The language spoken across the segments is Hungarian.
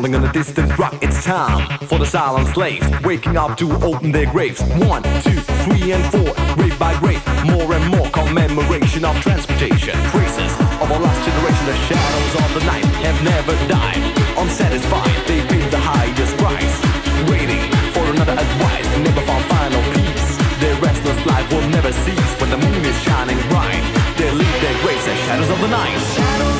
pounding on a distant rock. It's time for the silent slaves waking up to open their graves. One, two, three, and four, grave by grave. More and more commemoration of transportation. Traces of our last generation, the shadows of the night have never died. Unsatisfied, they paid the highest price. Waiting for another advice, never found final peace. Their restless life will never cease when the moon is shining bright. They leave their graves as shadows of the night. Shadows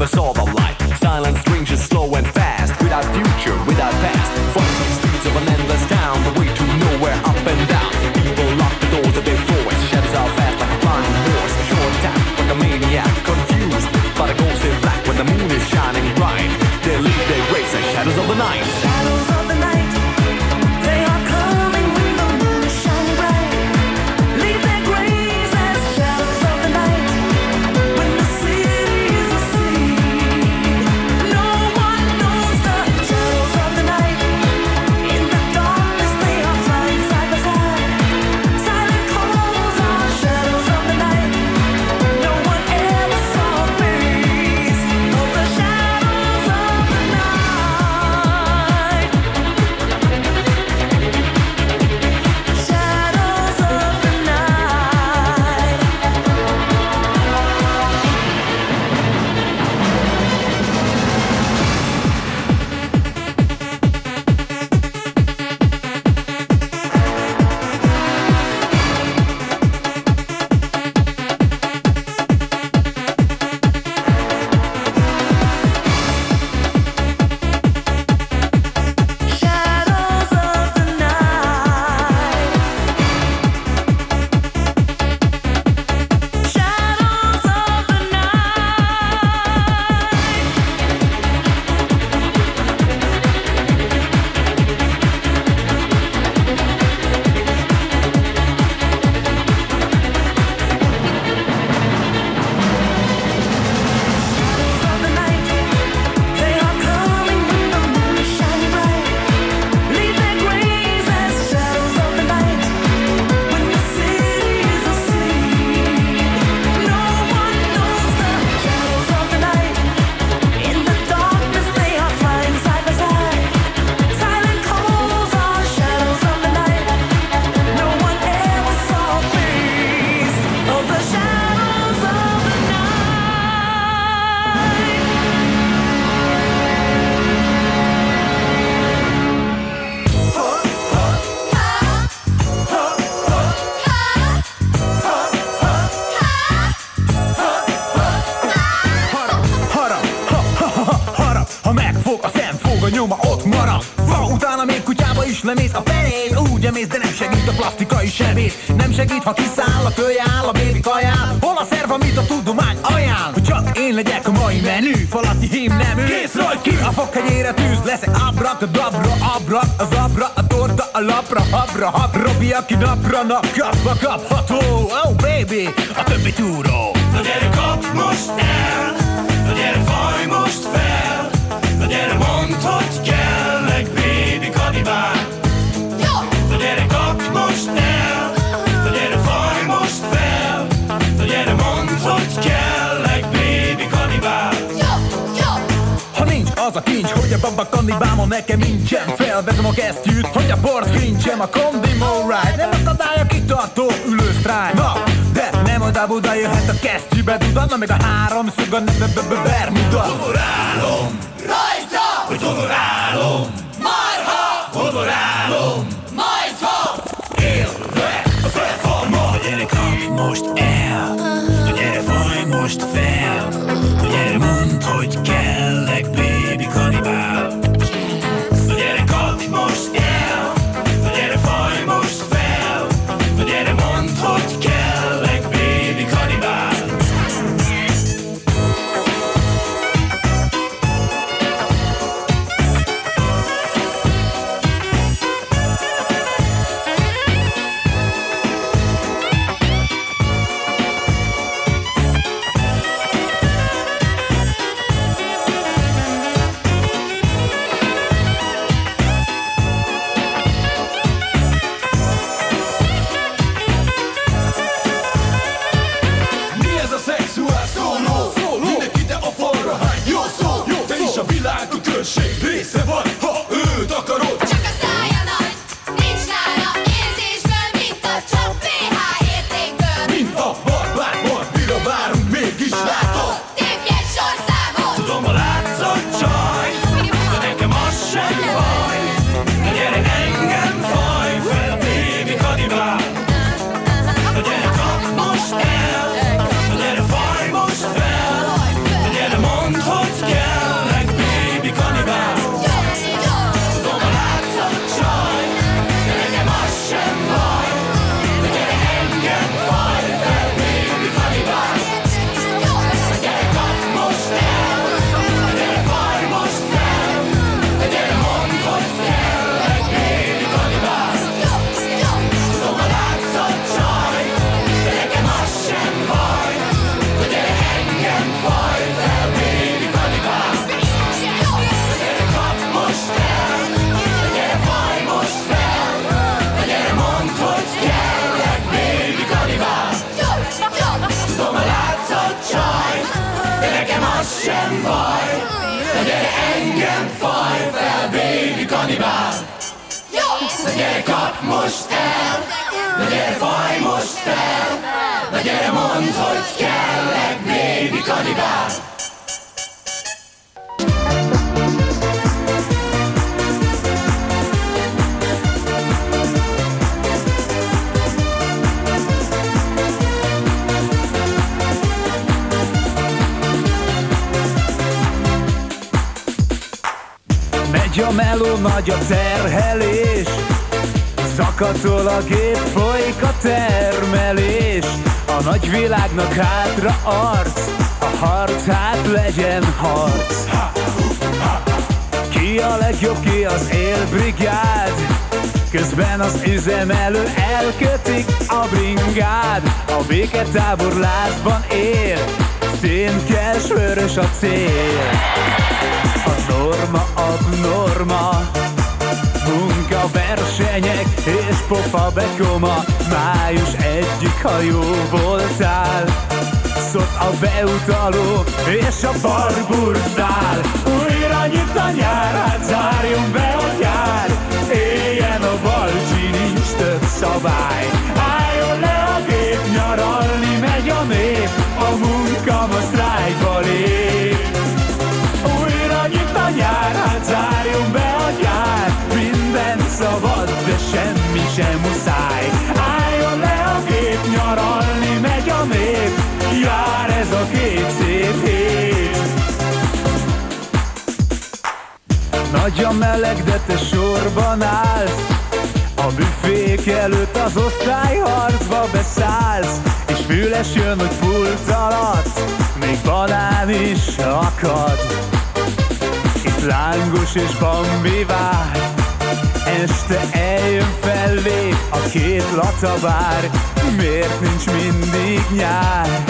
never saw the light. a lapra, habra, habra, aki napra nap kapva kapható. Oh baby, a többi túró. Na gyere kap most el, na gyere faj most fel, na gyere mondd, hogy kell, meg baby kanibál. Na gyere kap most el. Nincs Hogy a baba kannibámon nekem nincsen. Felvezem a kesztyűt, hogy a bort kincsem. A kondimó ride Nem akadály a kitartó ülősztrájk Na, de nem oda-buda jöhet a kesztyűbe Duda, na meg a háromszög a bermuda Honorálom Rajta! Hogy honorálom Marha! Honorálom Majd ha Élve a felfarma Gyere kapj most el Na gyere engem faj fel, baby kanibál Na gyere kap most el Na gyere faj most fel Na gyere mondd, hogy kellek, baby kanibál A meló, nagy a terhelés. Szakatol a gép, folyik a termelés. A nagy világnak hátra arc A harc hát legyen harc. Ki a legjobb, ki az élbrigád? Közben az üzemelő elkötik a bringád A béketábor lázban él Szénkes vörös a cél. A norma abnorma Munka, versenyek és pofa bekoma. Május egyik hajó voltál. Szott a beutaló és a barburzál Újra nyit a nyár, hát zárjon be a gyár Éljen a balcsi, nincs több szabály semmi sem muszáj. Álljon le a gép, nyaralni megy a nép. Jár ez a két szép hét. Nagy a meleg, de te sorban állsz. A büfék előtt az osztályharcba beszállsz. És füles jön, hogy pult alatt Még banán is akad. Itt lángos és bambi vár Este eljön felvé a két latabár. Miért nincs mindig nyár?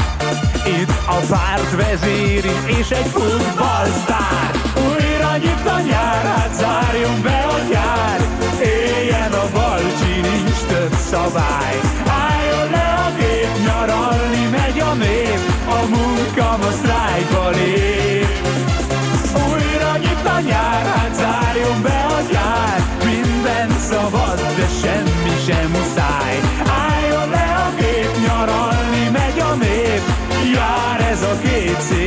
Itt a párt vezéri és egy futballsztár. Újra nyit a nyár, hát zárjon be a gyár Éljen a balcsi, nincs több szabály. Álljon le a gép, nyaralni megy a nép. A munka ma sztrájkba lép jár ez a két szín.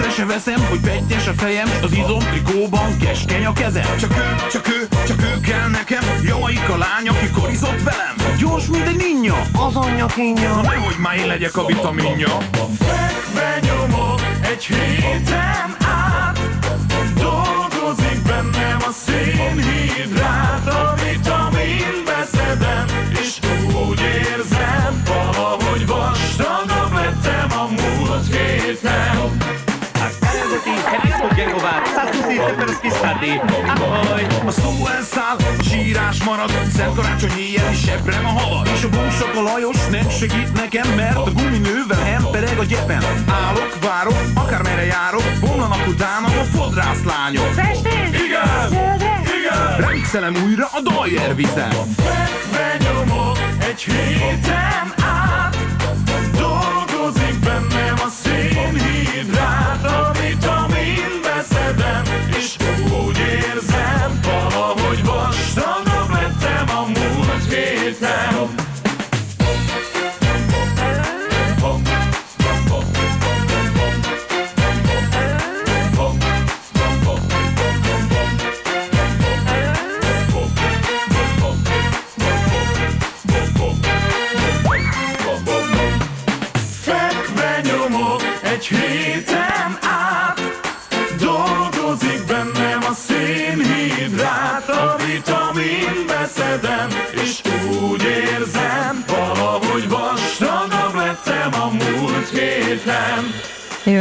észre se veszem, hogy pettyes a fejem Az izom trikóban keskeny a kezem. Csak ő, csak ő, csak ő kell nekem Jamaik a lány, aki korizott velem. Gyors, mint egy ninja. Az anyja kínja Na nehogy már én legyek a vitaminja. Fekve nyomok egy héten át. Dolgozik bennem a szénhidrát A vitamin beszedem És úgy ér Gyekovát 127 per Szkisztáté Áhaj! A szó elszáll, sírás marad Szent karácsony éjjel is ebrem a havat És a búsak a Lajos nem segít nekem Mert a guminővel embereg a gyepen Állok, várok, akármerre járok Bomlanak utána a fodrász lányok Igen! Szöldre! Igen! Remixelem újra a Doyer vizen Fekve egy héten át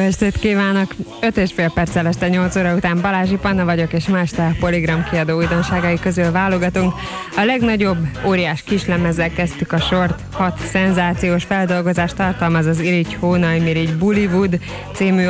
estét kívánok! 5 és fél perccel este 8 óra után Balázsi Panna vagyok, és más te Poligram kiadó újdonságai közül válogatunk. A legnagyobb, óriás kislemezzel kezdtük a sort. Hat szenzációs feldolgozást tartalmaz az Irigy Hónaj Mirigy Bollywood című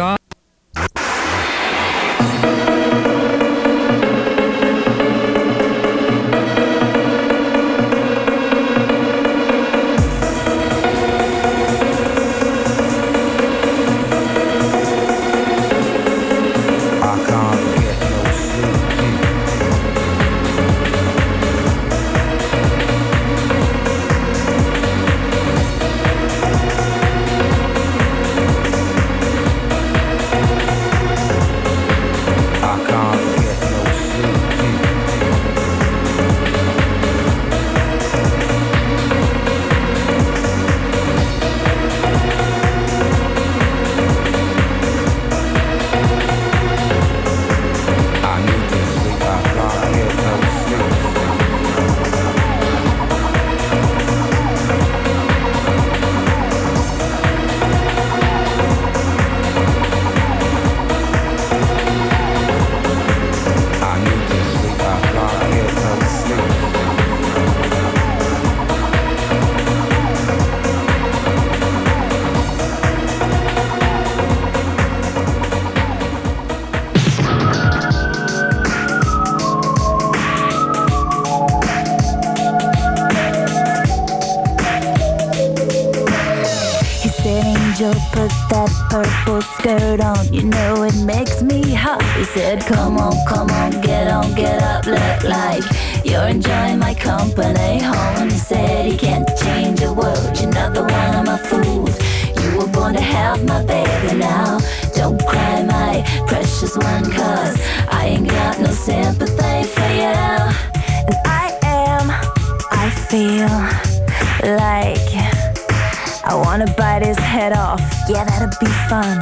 that'd be fun.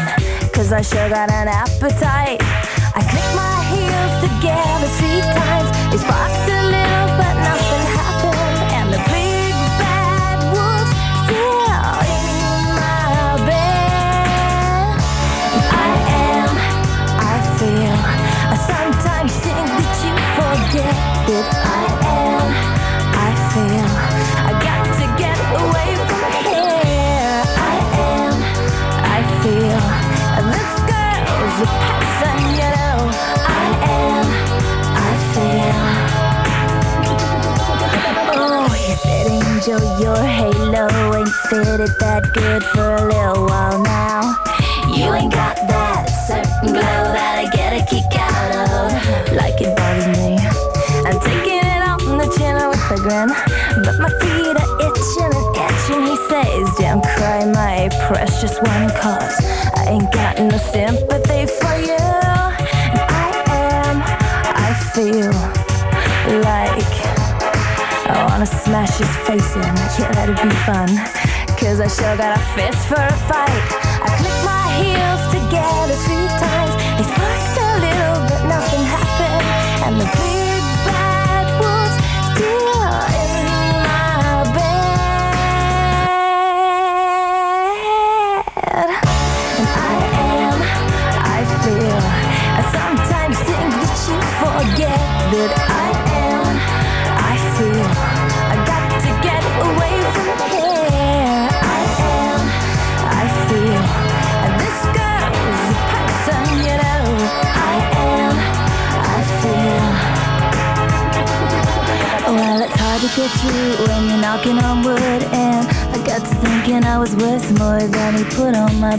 Cause I sure got an appetite. I click my heels together three times. They sparked a little, but nothing happened. Your halo ain't fitted that good for a little while now. You ain't got that certain glow that I get a kick out of. Like it bothers me. I'm taking it on the chin with a grin. But my feet are my precious one, cause I ain't got no sympathy for you. And I am, I feel like I wanna smash his face in. Yeah, that'd be fun. Cause I sure got a fist for a fight. I click my heels together three times. They sparked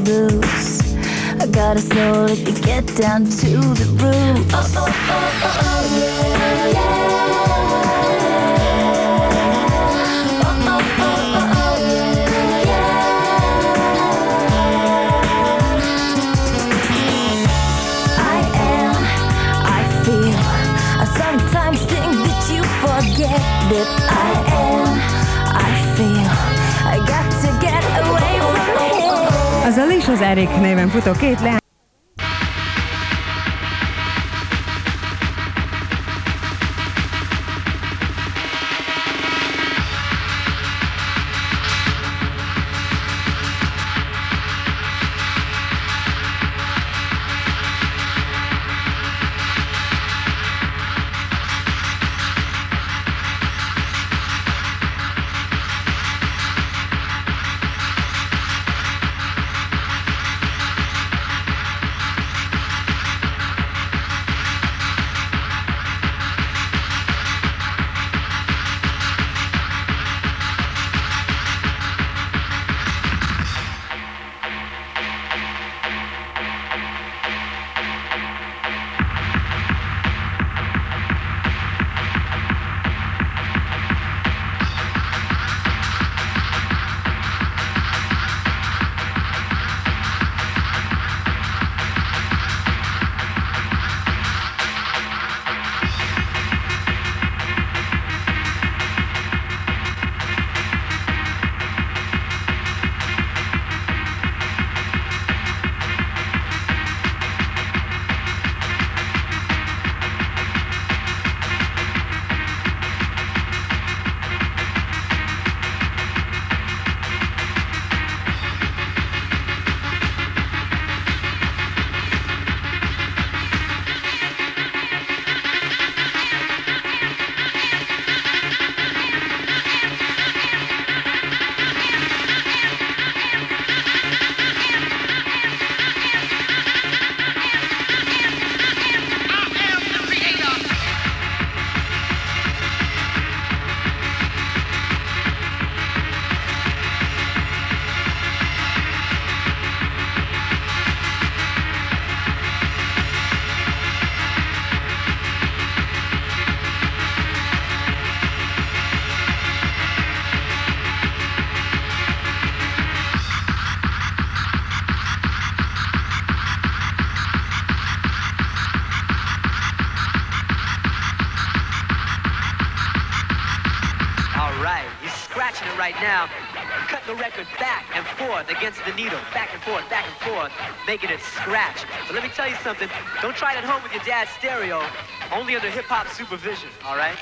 blues. I gotta soul if you get down to Erik néven futó két leány. making it scratch. But let me tell you something. Don't try it at home with your dad's stereo. Only under hip-hop supervision, all right?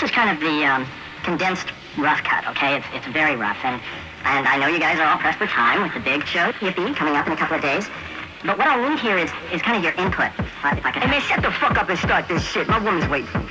this is kind of the um, condensed rough cut, okay? It's, it's very rough. And, and I know you guys are all pressed for time with the big show, Yippee, coming up in a couple of days. But what I need here is, is kind of your input. If I, if I can... Hey, man, shut the fuck up and start this shit. My woman's waiting for me.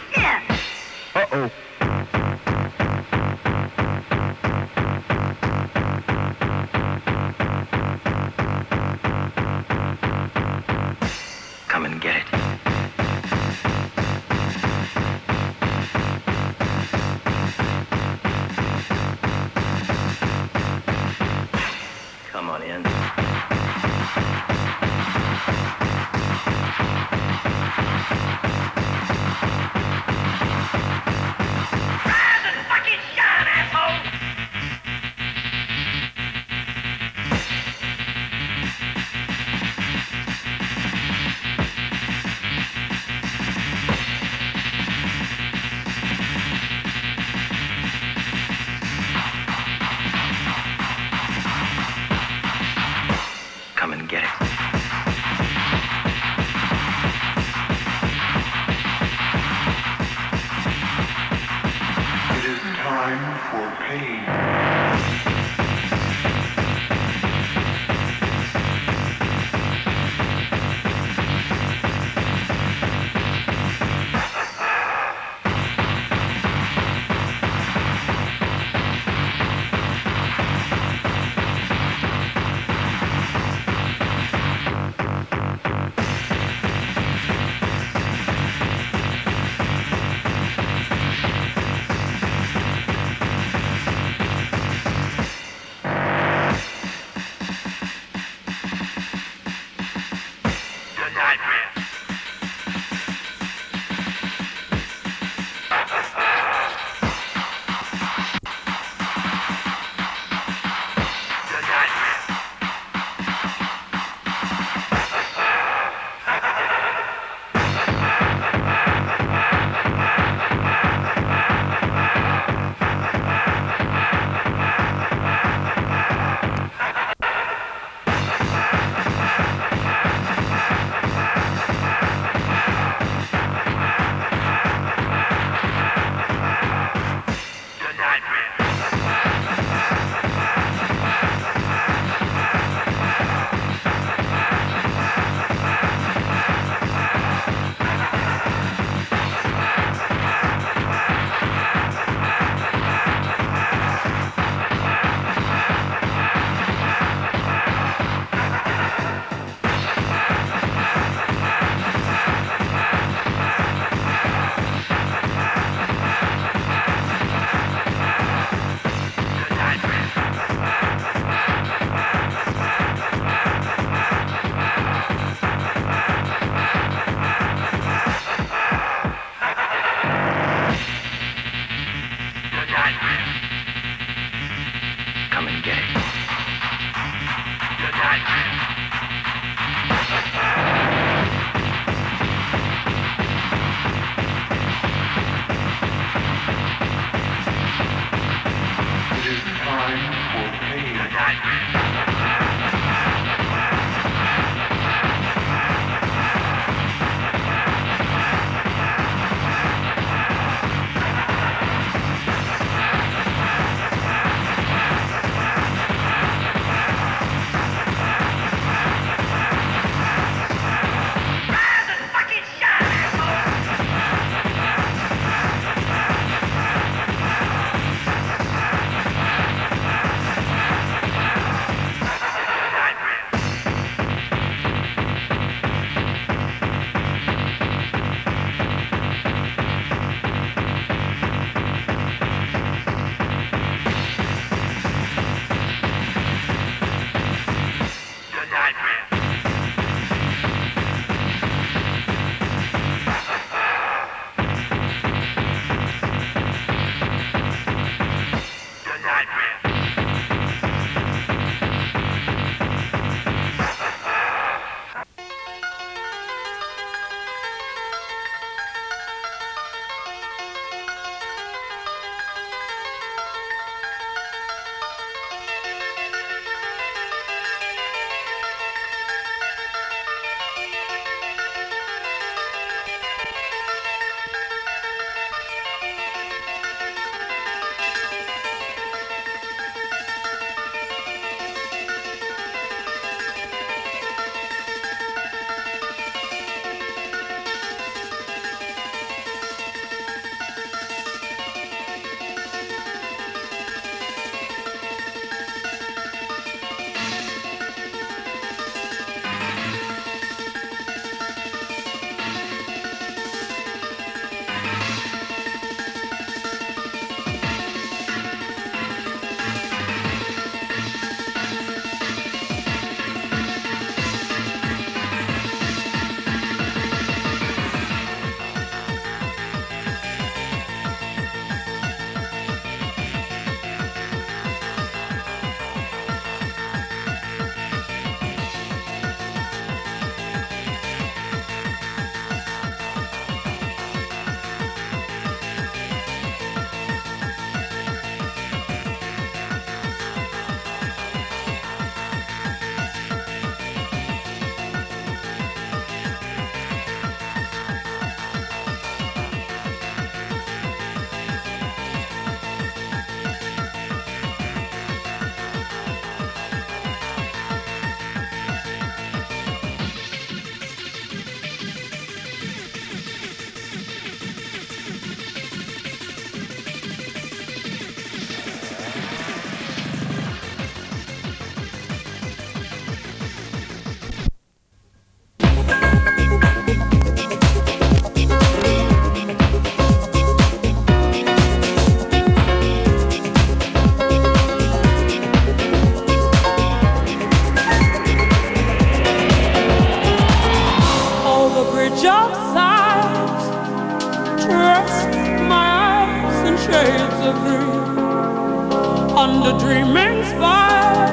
to dream under dreaming skies.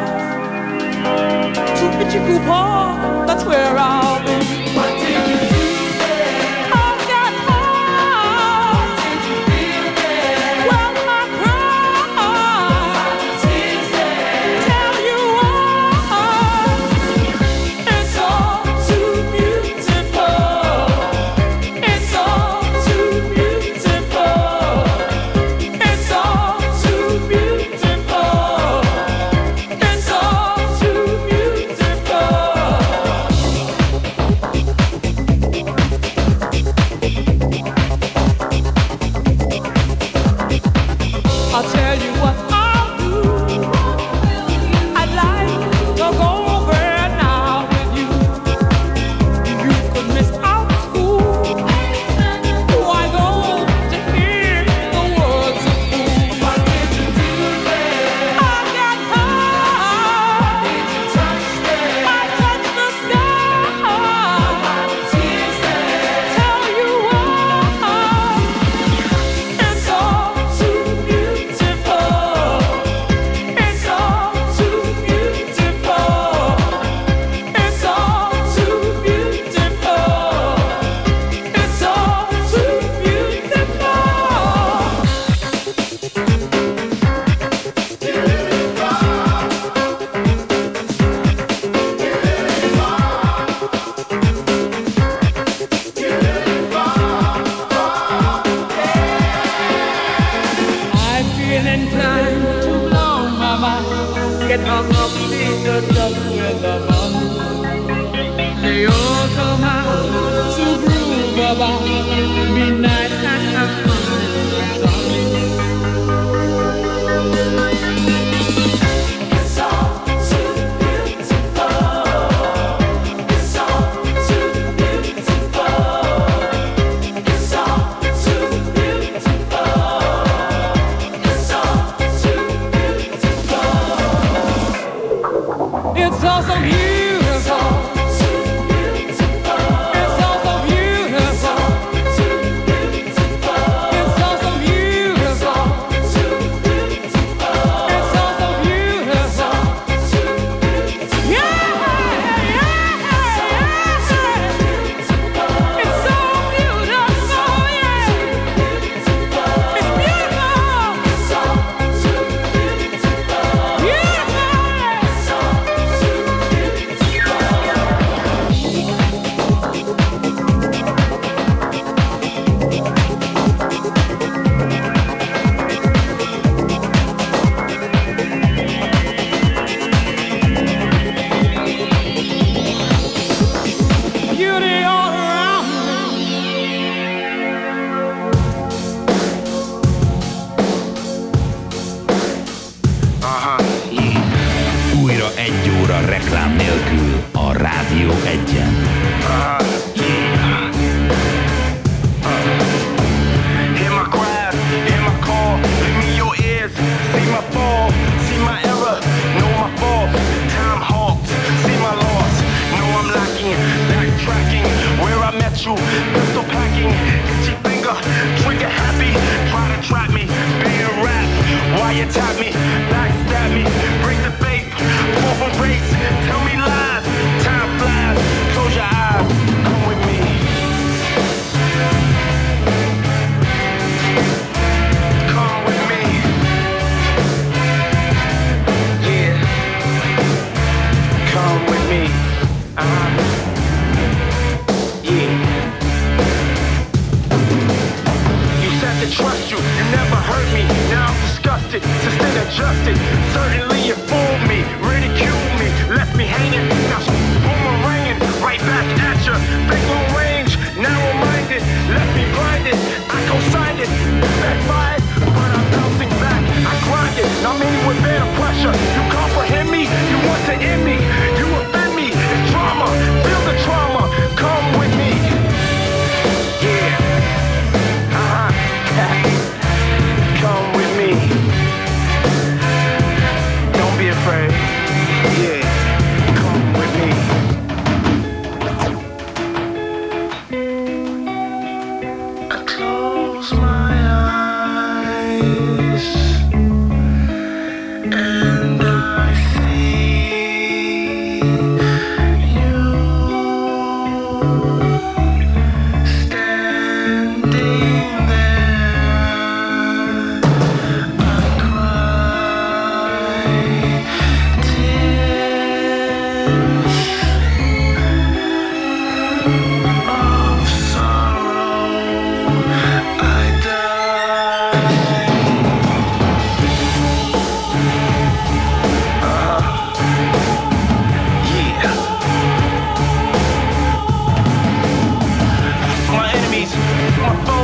To Ichiku Park, that's where I.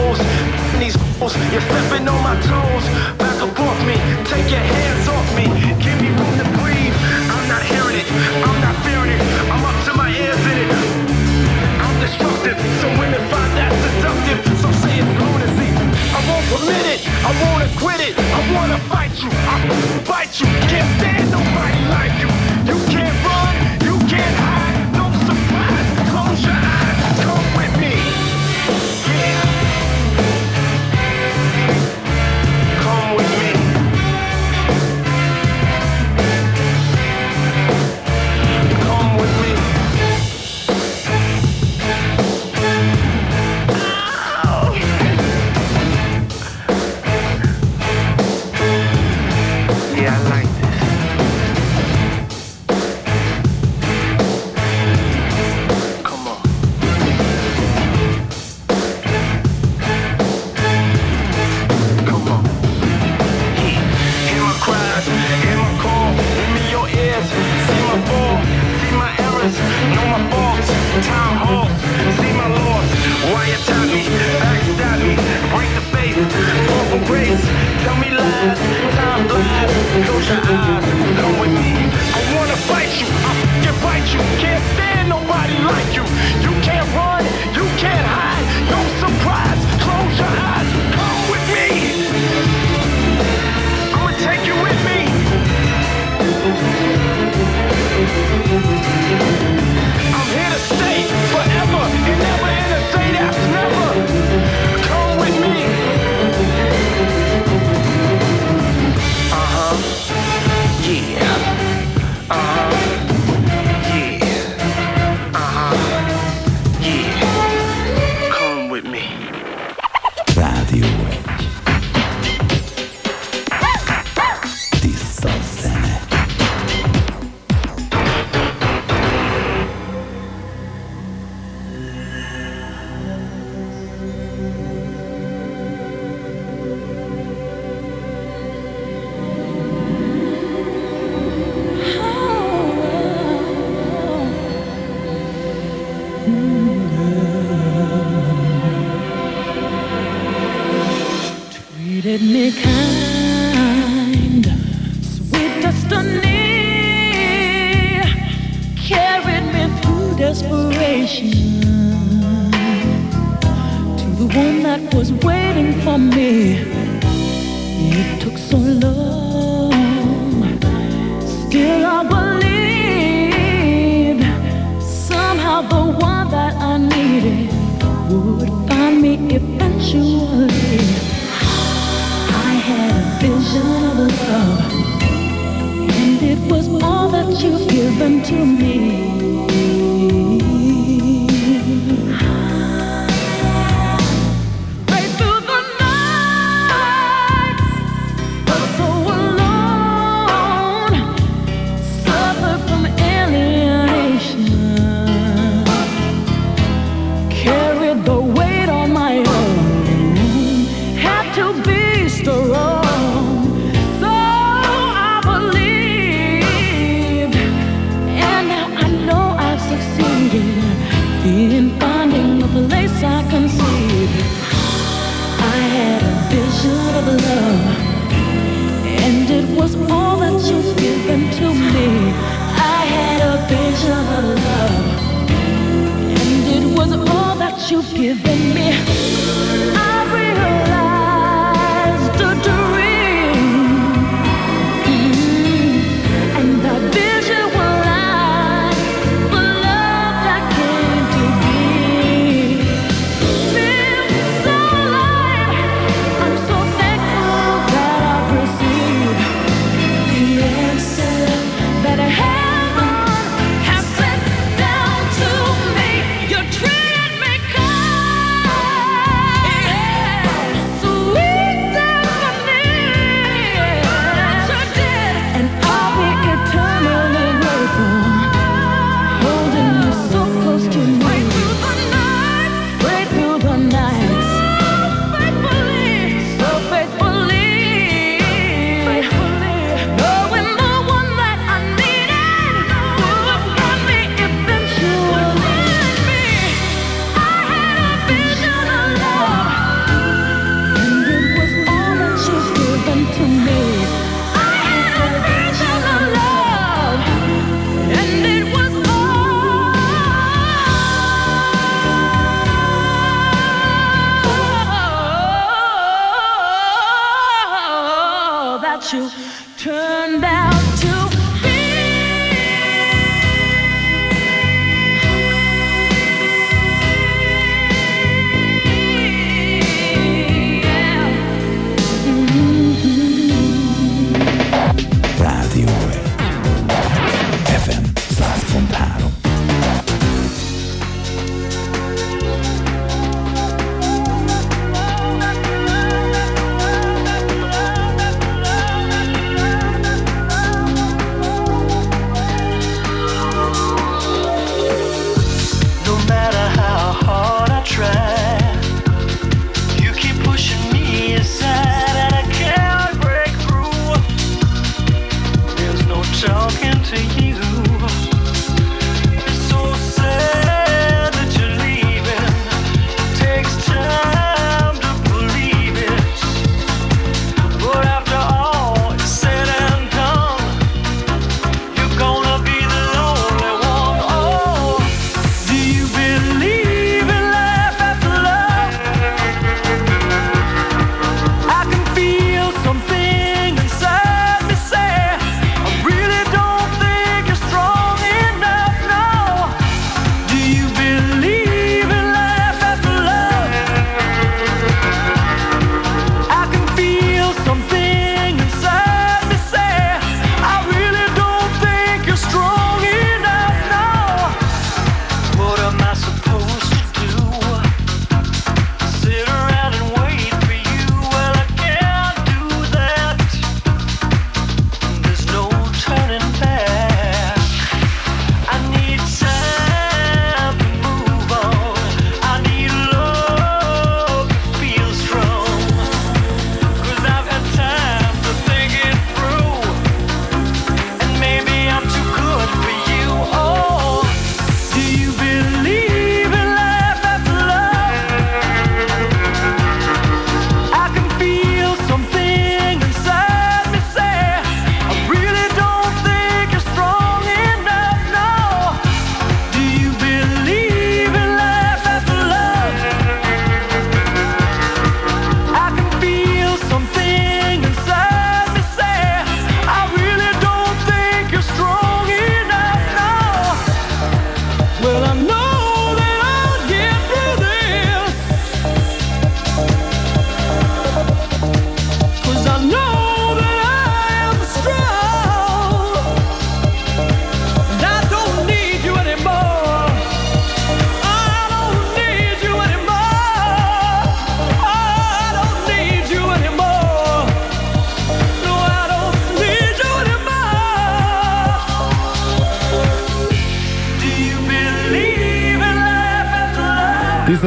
holes. These holes, you're stepping on my toes. Back up off me, take your hands off me. Give me room to breathe. I'm not hearing it, I'm not fearing it. I'm up to my ears in it. I'm destructive, some women find that seductive. Some say it's lunacy. I won't permit it, I won't acquit it. I wanna fight you, I will fight you. Can't stand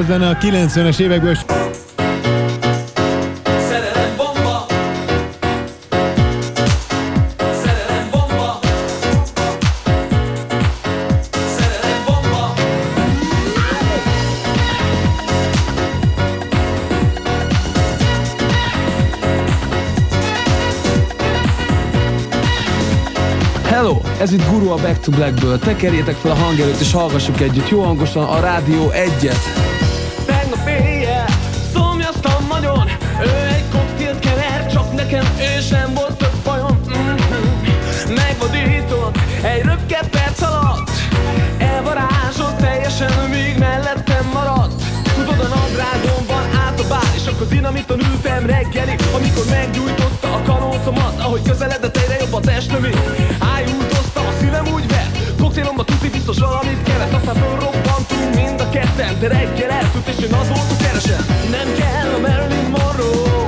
zene a 90-es évekből. Hello! Ez itt Guru a Back to Blackből. Tekerjétek fel a hangerőt és hallgassuk együtt jó hangosan a Rádió egyet. nekem ő sem volt több bajom. Mm-hmm. Megvadított egy röpke perc alatt. Elvarázsolt teljesen, míg mellettem maradt. Tudod a nadrágomban állt a bál, És akkor dinamiton ültem reggeli Amikor meggyújtotta a kanócomat Ahogy közeledett egyre jobb a testnövi. Ájúldoztam, a szívem úgy vett. Koktélomba tuti biztos valamit kellett Aztán fölrobbantunk mind a ketten De reggel eltűnt és én azóta keresem. Nem kell a Marilyn Monroe.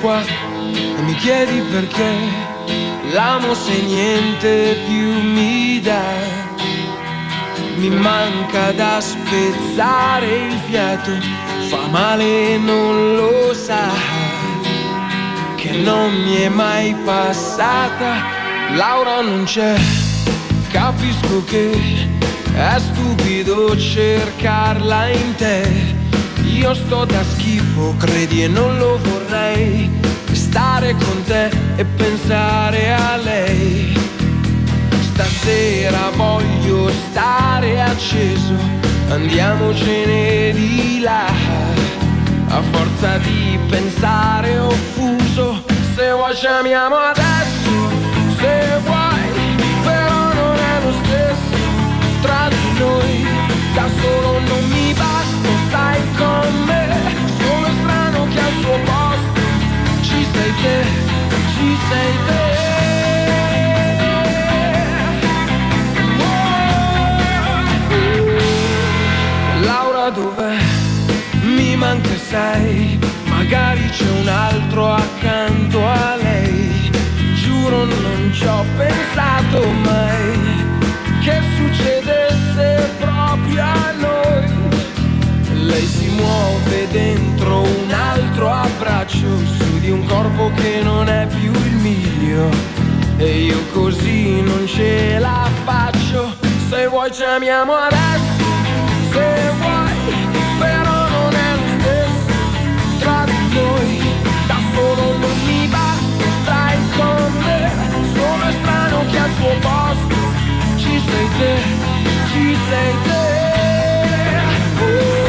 Qua e mi chiedi perché. L'amo se niente più mi dà. Mi manca da spezzare il fiato, fa male e non lo sa. Che non mi è mai passata, Laura non c'è. Capisco che è stupido cercarla in te. Io sto da schifo, credi e non lo vorrei. Stare con te e pensare a lei. Stasera voglio stare acceso, andiamocene di là. A forza di pensare offuso, se vuoi ci amiamo adesso, se vuoi, però non è lo stesso tra di noi. Da solo non mi ci sei te. Laura dov'è? Mi manca sei, magari c'è un altro accanto a lei. Giuro non ci ho pensato mai che succedesse proprio a noi. Lei si muove dentro un altro abbraccio di un corpo che non è più il mio. E io così non ce la faccio. Se vuoi ci amiamo adesso, se vuoi, però non è lo stesso tra di noi. Da solo non mi basta, stai con me. Sono strano che al suo posto ci sei te, ci sei te. Forse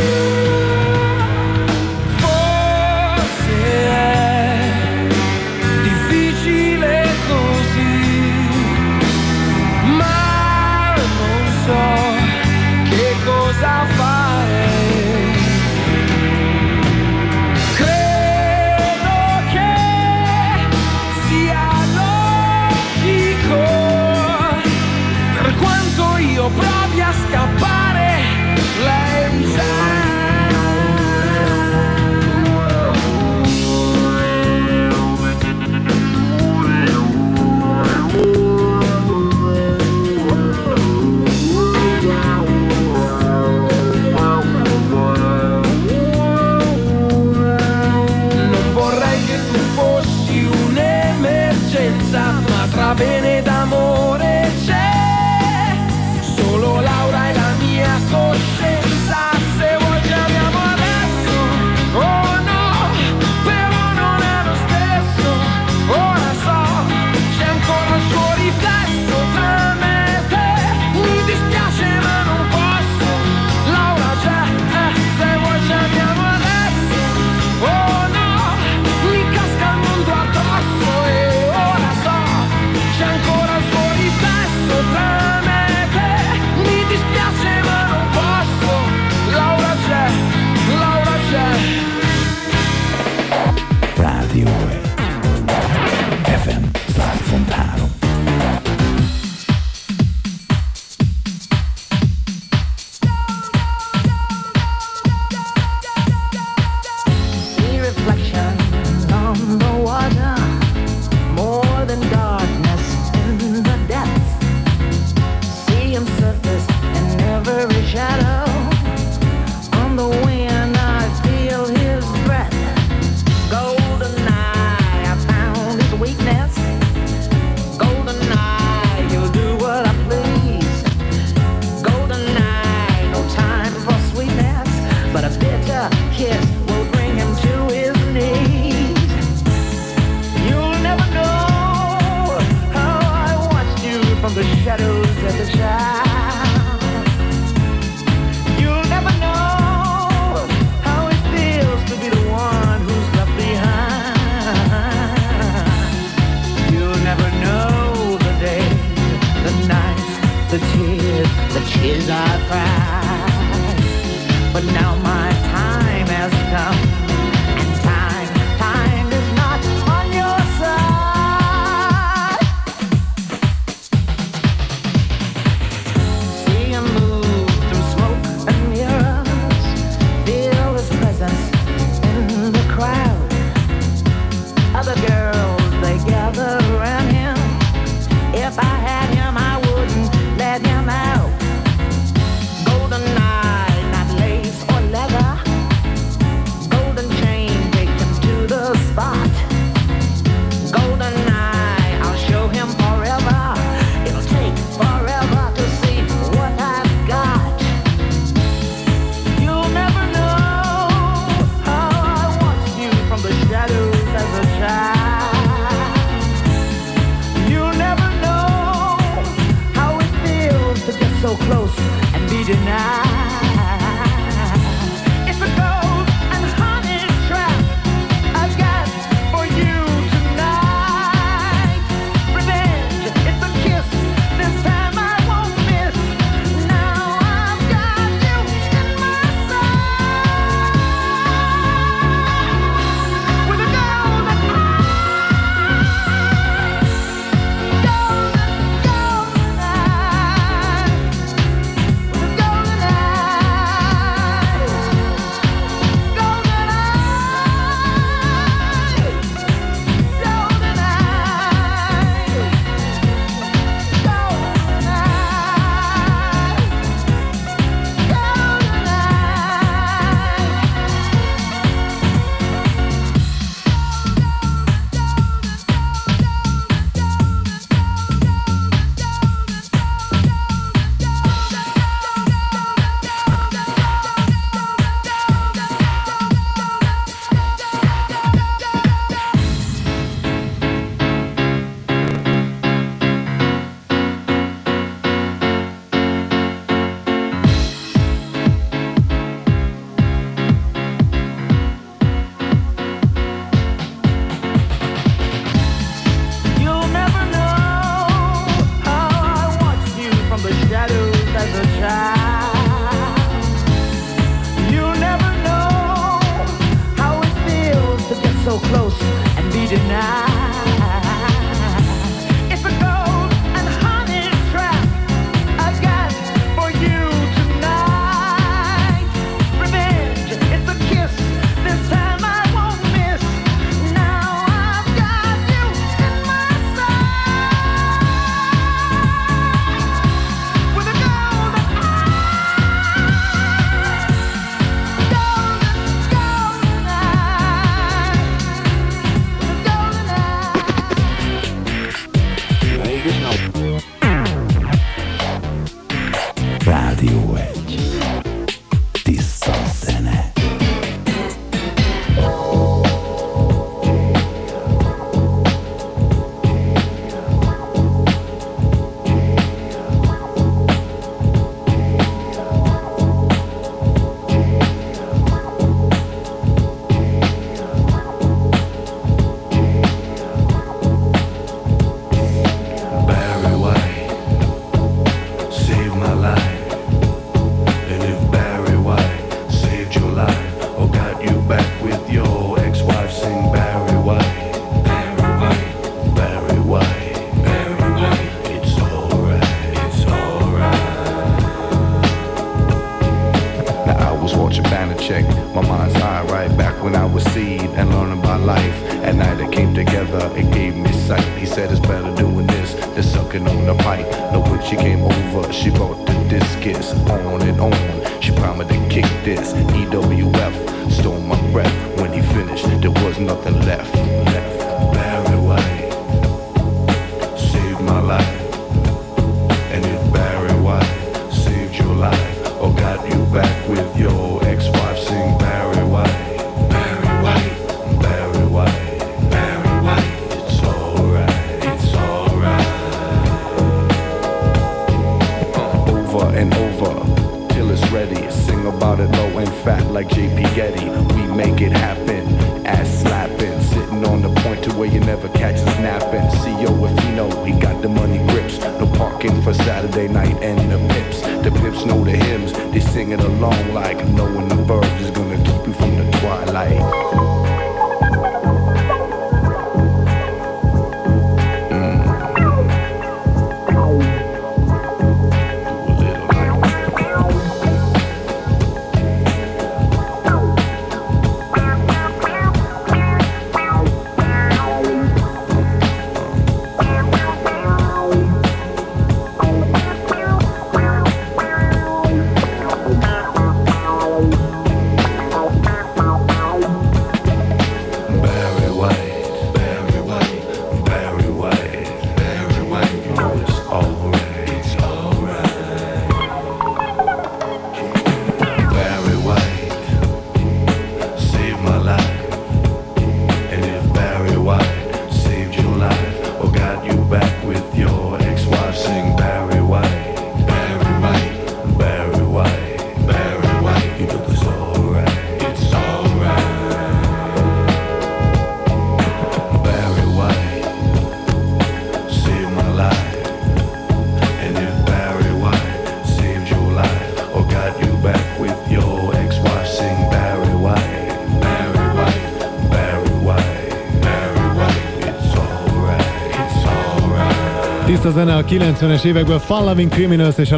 Tiszta zene a 90-es évekből. Fun Criminals és a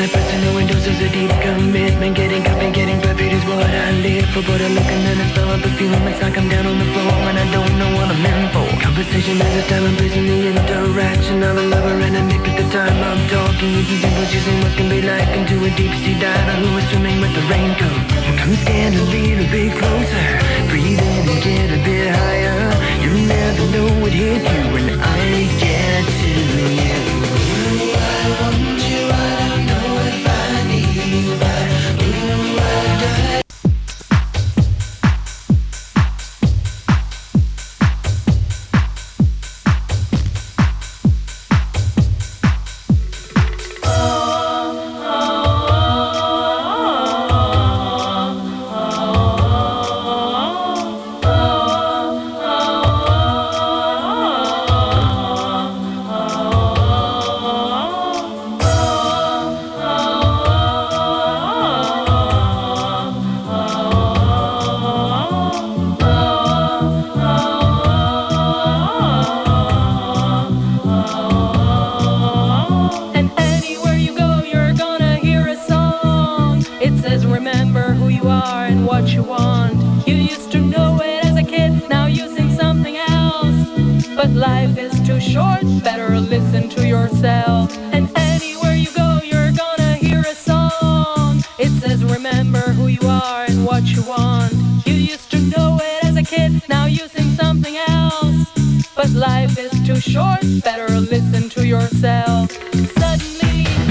out I'm the kind of person who endorses a deep commitment. Getting coffee, getting perfect is what I live for. But I look and then I smell a perfume It's like I'm down on the floor. And I don't know what I'm in for. Conversation is a time and place in the interaction of a lover and a nick at the time. I'm talking Using simple choosing what can be like. Into a deep sea diver Who is swimming with the raincoat Come stand a little bit closer. Breathe in and get a bit higher. You never know what hit you when I get to you short, better listen to yourself. Suddenly,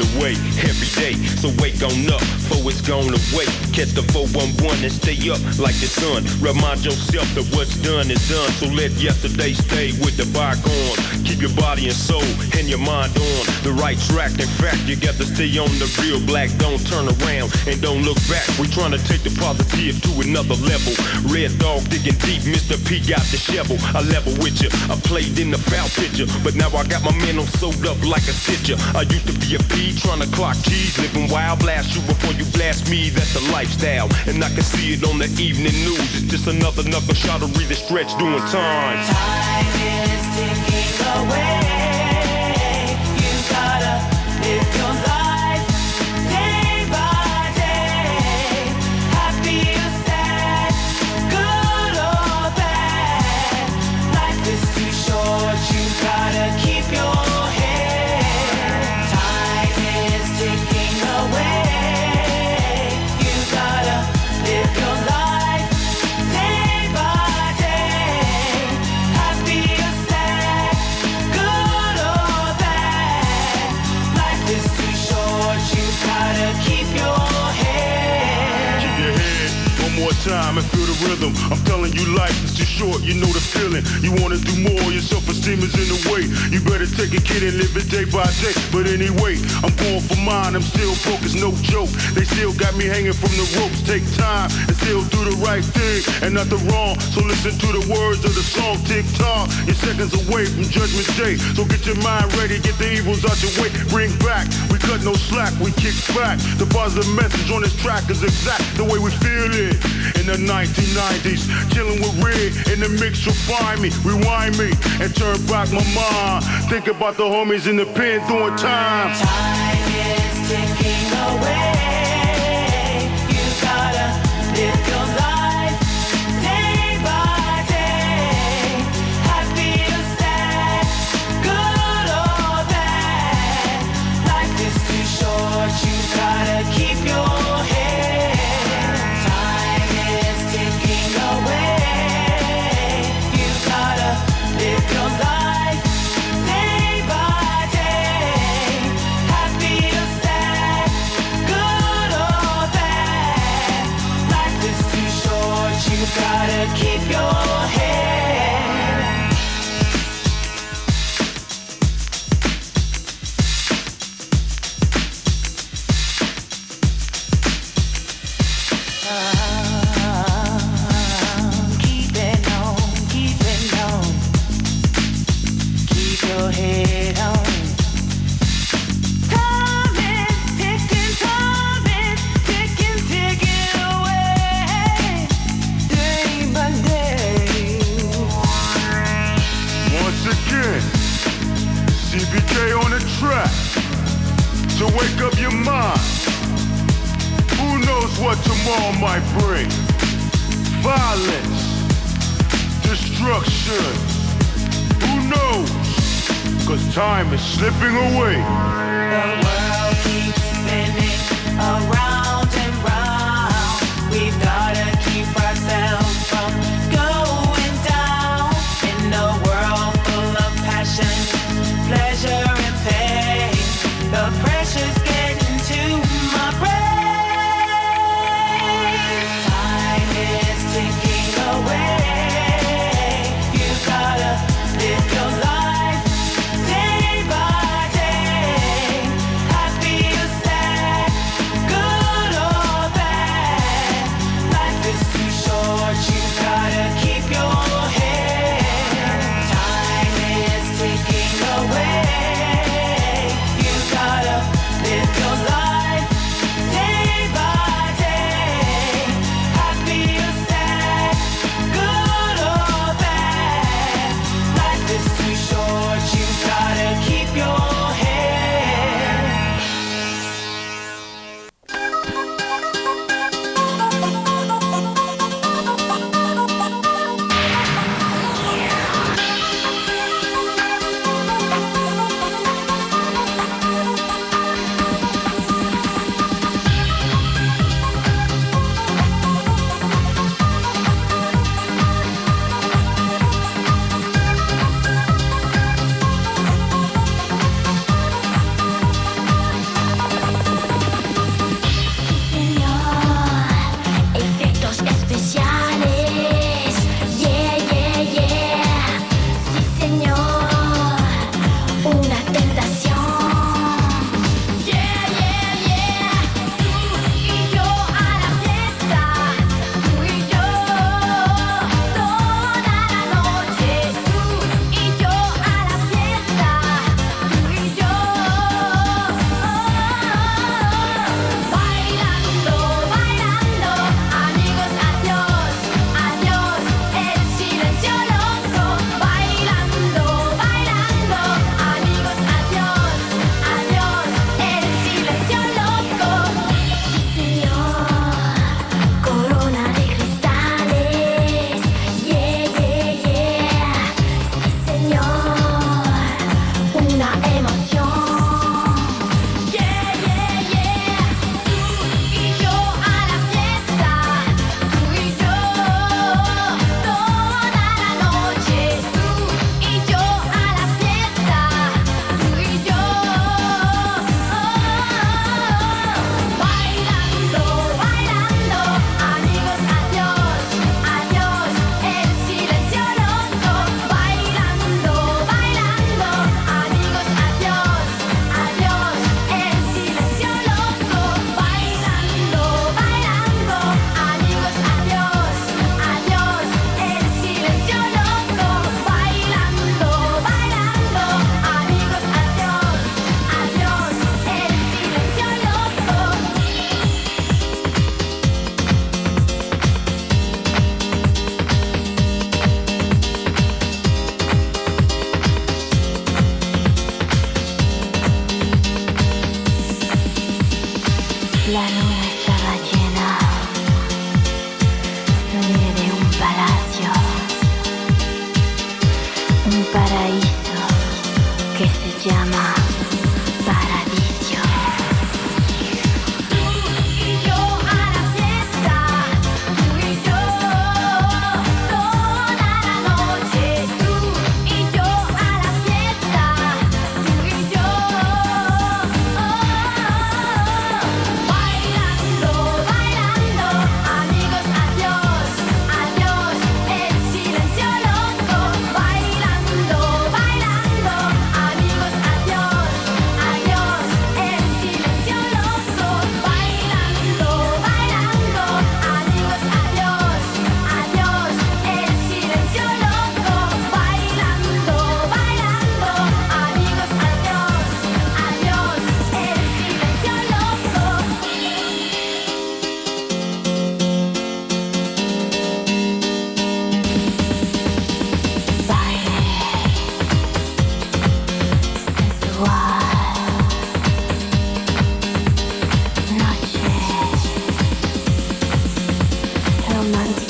away every day. So wake on up, for it's gone away. Catch the 411 and stay up like the sun. Remind yourself that what's done is done. So let yesterday stay with the bygone. Keep your body and soul and your mind on the right track. In fact, you got to stay on the real black. Don't turn around and don't look back. We're trying to take the positive to another level. Red dog digging deep, Mr. P got the shovel. I level with you. I played in the foul picture, but now I got my mental sewed up like a stitcher. I used to be a P trying to clock keys, living wild. Blast you before you blast me. That's the lifestyle, and I can see it on the evening news. It's just another knuckle shot of read the stretch doing time. Time is ticking away. You gotta live your life rhythm. I'm telling you, life is too short. You know the feeling. You wanna do more, your self-esteem is in the way. You better take a kid and live it day by day. But anyway, I'm going for mine. I'm still it's no joke. They still got me hanging from the ropes. Take time and still do the right thing and not the wrong. So listen to the words of the song. Tick tock, you're seconds away from Judgment Day. So get your mind ready, get the evils out your way. Bring back, we cut no slack, we kick back. The positive message on this track is exact the way we feel it. The 1990s, chilling with Red in the mix, find me. Rewind me and turn back my mind. Think about the homies in the pen doing time. Time is ticking away. Oh.